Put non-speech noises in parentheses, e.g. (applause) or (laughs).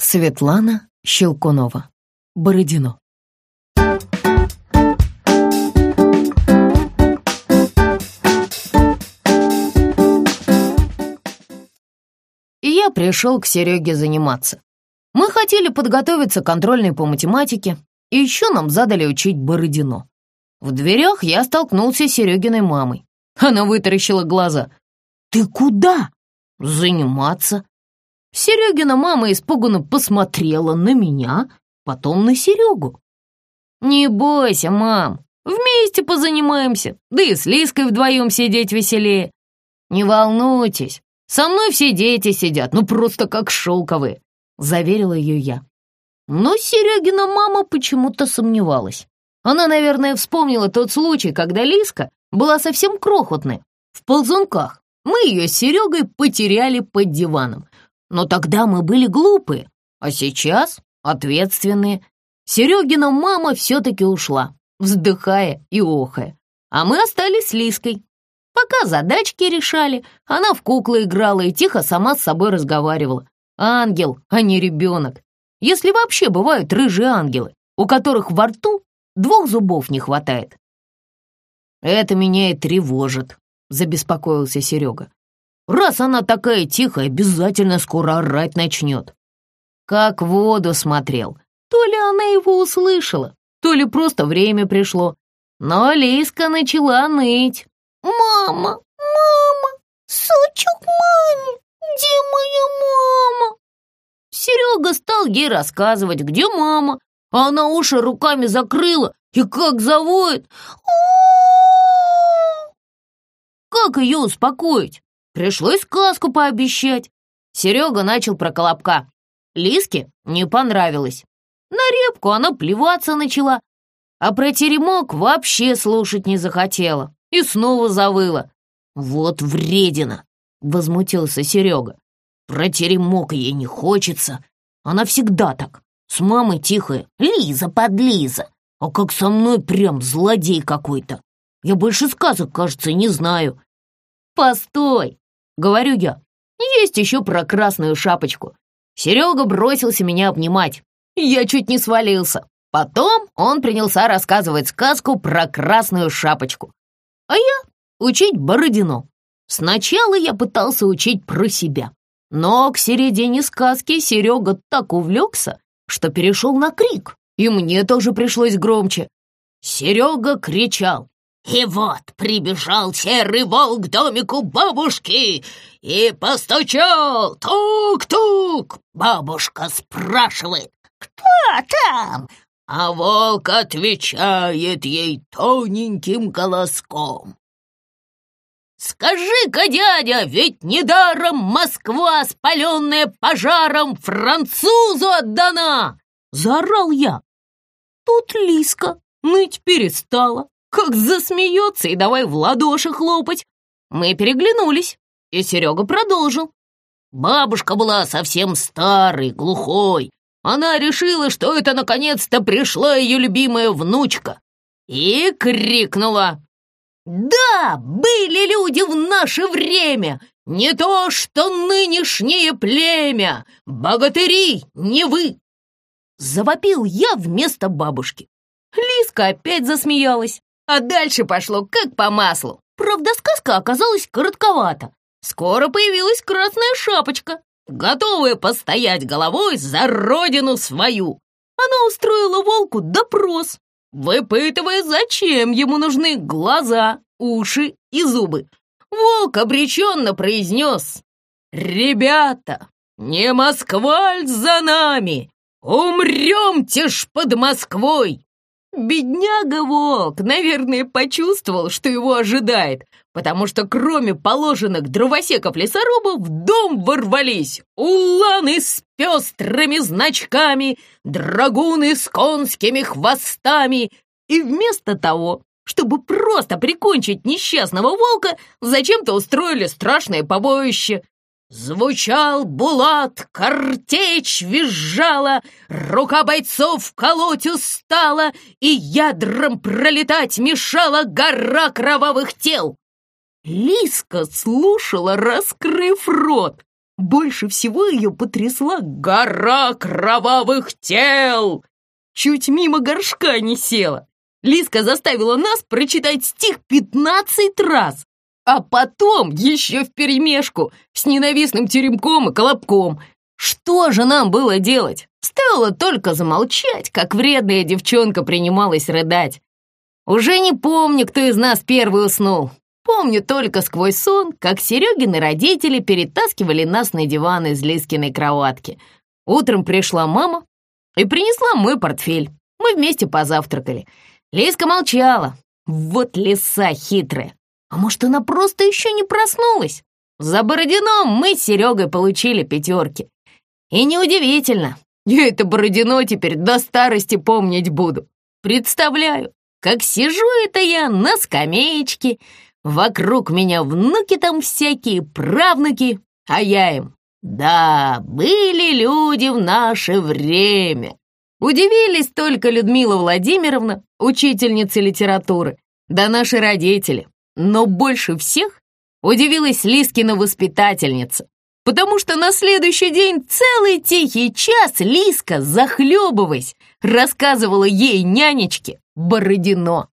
Светлана Щелкунова. Бородино. И я пришел к Сереге заниматься. Мы хотели подготовиться к контрольной по математике, и еще нам задали учить Бородино. В дверях я столкнулся с Серегиной мамой. Она вытаращила глаза. «Ты куда?» «Заниматься». Серегина мама испуганно посмотрела на меня, потом на Серегу. «Не бойся, мам, вместе позанимаемся, да и с Лиской вдвоем сидеть веселее. Не волнуйтесь, со мной все дети сидят, ну просто как шелковые», — заверила ее я. Но Серегина мама почему-то сомневалась. Она, наверное, вспомнила тот случай, когда Лиска была совсем крохотная, в ползунках. Мы ее с Серегой потеряли под диваном. Но тогда мы были глупые, а сейчас ответственные. Серегина мама все-таки ушла, вздыхая и охая. А мы остались с Лиской. Пока задачки решали, она в куклы играла и тихо сама с собой разговаривала. Ангел, а не ребенок. Если вообще бывают рыжие ангелы, у которых во рту двух зубов не хватает. «Это меня и тревожит», — забеспокоился Серега. «Раз она такая тихая, обязательно скоро орать начнет». Как воду смотрел. То ли она его услышала, то ли просто время пришло. Но Лиска начала ныть. «Мама, мама, сучок маме, где моя мама?» Серега стал ей рассказывать, где мама, а она уши руками закрыла и как завоет. Как ее успокоить? Пришлось сказку пообещать. Серега начал про колобка. Лиске не понравилось. На репку она плеваться начала, а про теремок вообще слушать не захотела и снова завыла. «Вот вредина!» — возмутился Серега. Про теремок ей не хочется. Она всегда так. С мамой тихая. Лиза подлиза. А как со мной прям злодей какой-то. Я больше сказок, кажется, не знаю. Постой, говорю я. Есть еще про красную шапочку. Серега бросился меня обнимать. Я чуть не свалился. Потом он принялся рассказывать сказку про красную шапочку. А я учить Бородино. Сначала я пытался учить про себя. Но к середине сказки Серега так увлекся, что перешел на крик, и мне тоже пришлось громче. Серега кричал. И вот прибежал серый волк к домику бабушки и постучал. Тук-тук! Бабушка спрашивает, кто там? А волк отвечает ей тоненьким голоском. «Скажи-ка, дядя, ведь недаром Москва, спаленная пожаром, французу отдана!» Заорал я. Тут Лиска ныть перестала, как засмеется и давай в ладоши хлопать. Мы переглянулись, и Серега продолжил. Бабушка была совсем старой, глухой. Она решила, что это наконец-то пришла ее любимая внучка. И крикнула. Да, были люди в наше время, не то что нынешнее племя, богатыри, не вы. Завопил я вместо бабушки. Лиска опять засмеялась, а дальше пошло как по маслу. Правда, сказка оказалась коротковата. Скоро появилась красная шапочка, готовая постоять головой за родину свою. Она устроила волку допрос, выпытывая, зачем ему нужны глаза, уши и зубы. Волк обреченно произнес «Ребята, не Москваль за нами! Умремте ж под Москвой!» Бедняга Волк, наверное, почувствовал, что его ожидает, потому что кроме положенных дровосеков-лесорубов в дом ворвались уланы с пестрыми значками, драгуны с конскими хвостами, и вместо того, чтобы просто прикончить несчастного волка, зачем-то устроили страшное побоище. Звучал булат, картечь визжала, рука бойцов колоть устала, и ядром пролетать мешала гора кровавых тел. Лиска слушала, раскрыв рот. Больше всего ее потрясла гора кровавых тел. Чуть мимо горшка не села. Лиска заставила нас прочитать стих пятнадцать раз, а потом еще вперемешку с ненавистным теремком и колобком. Что же нам было делать? Стоило только замолчать, как вредная девчонка принималась рыдать. Уже не помню, кто из нас первый уснул. Помню только сквозь сон, как Серегины родители перетаскивали нас на диван из Лискиной кроватки. Утром пришла мама и принесла мой портфель. Мы вместе позавтракали. Лиска молчала. Вот лиса хитрая. А может, она просто еще не проснулась? За Бородином мы с Серегой получили пятерки. И неудивительно, (laughs) я это Бородино теперь до старости помнить буду. Представляю, как сижу это я на скамеечке, вокруг меня внуки там всякие, правнуки, а я им. Да, были люди в наше время. Удивились только Людмила Владимировна, учительница литературы, да наши родители. Но больше всех удивилась Лискина воспитательница, потому что на следующий день целый тихий час Лиска, захлебываясь, рассказывала ей нянечке Бородино.